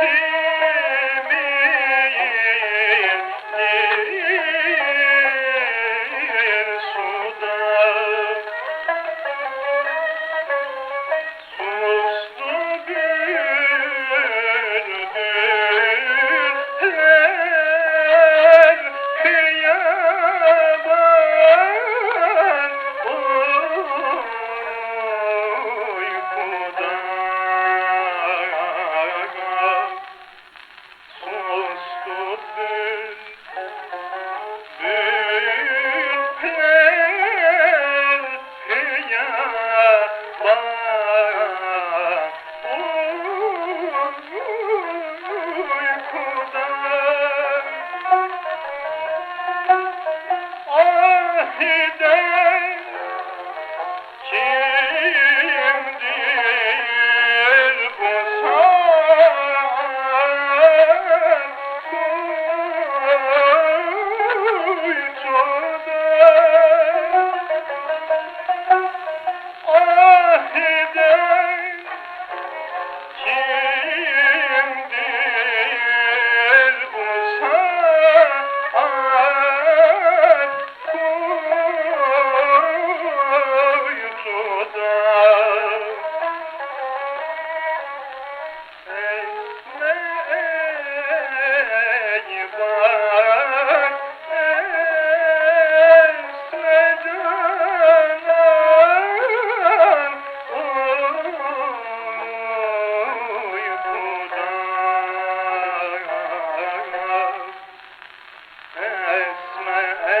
see. Ahide esme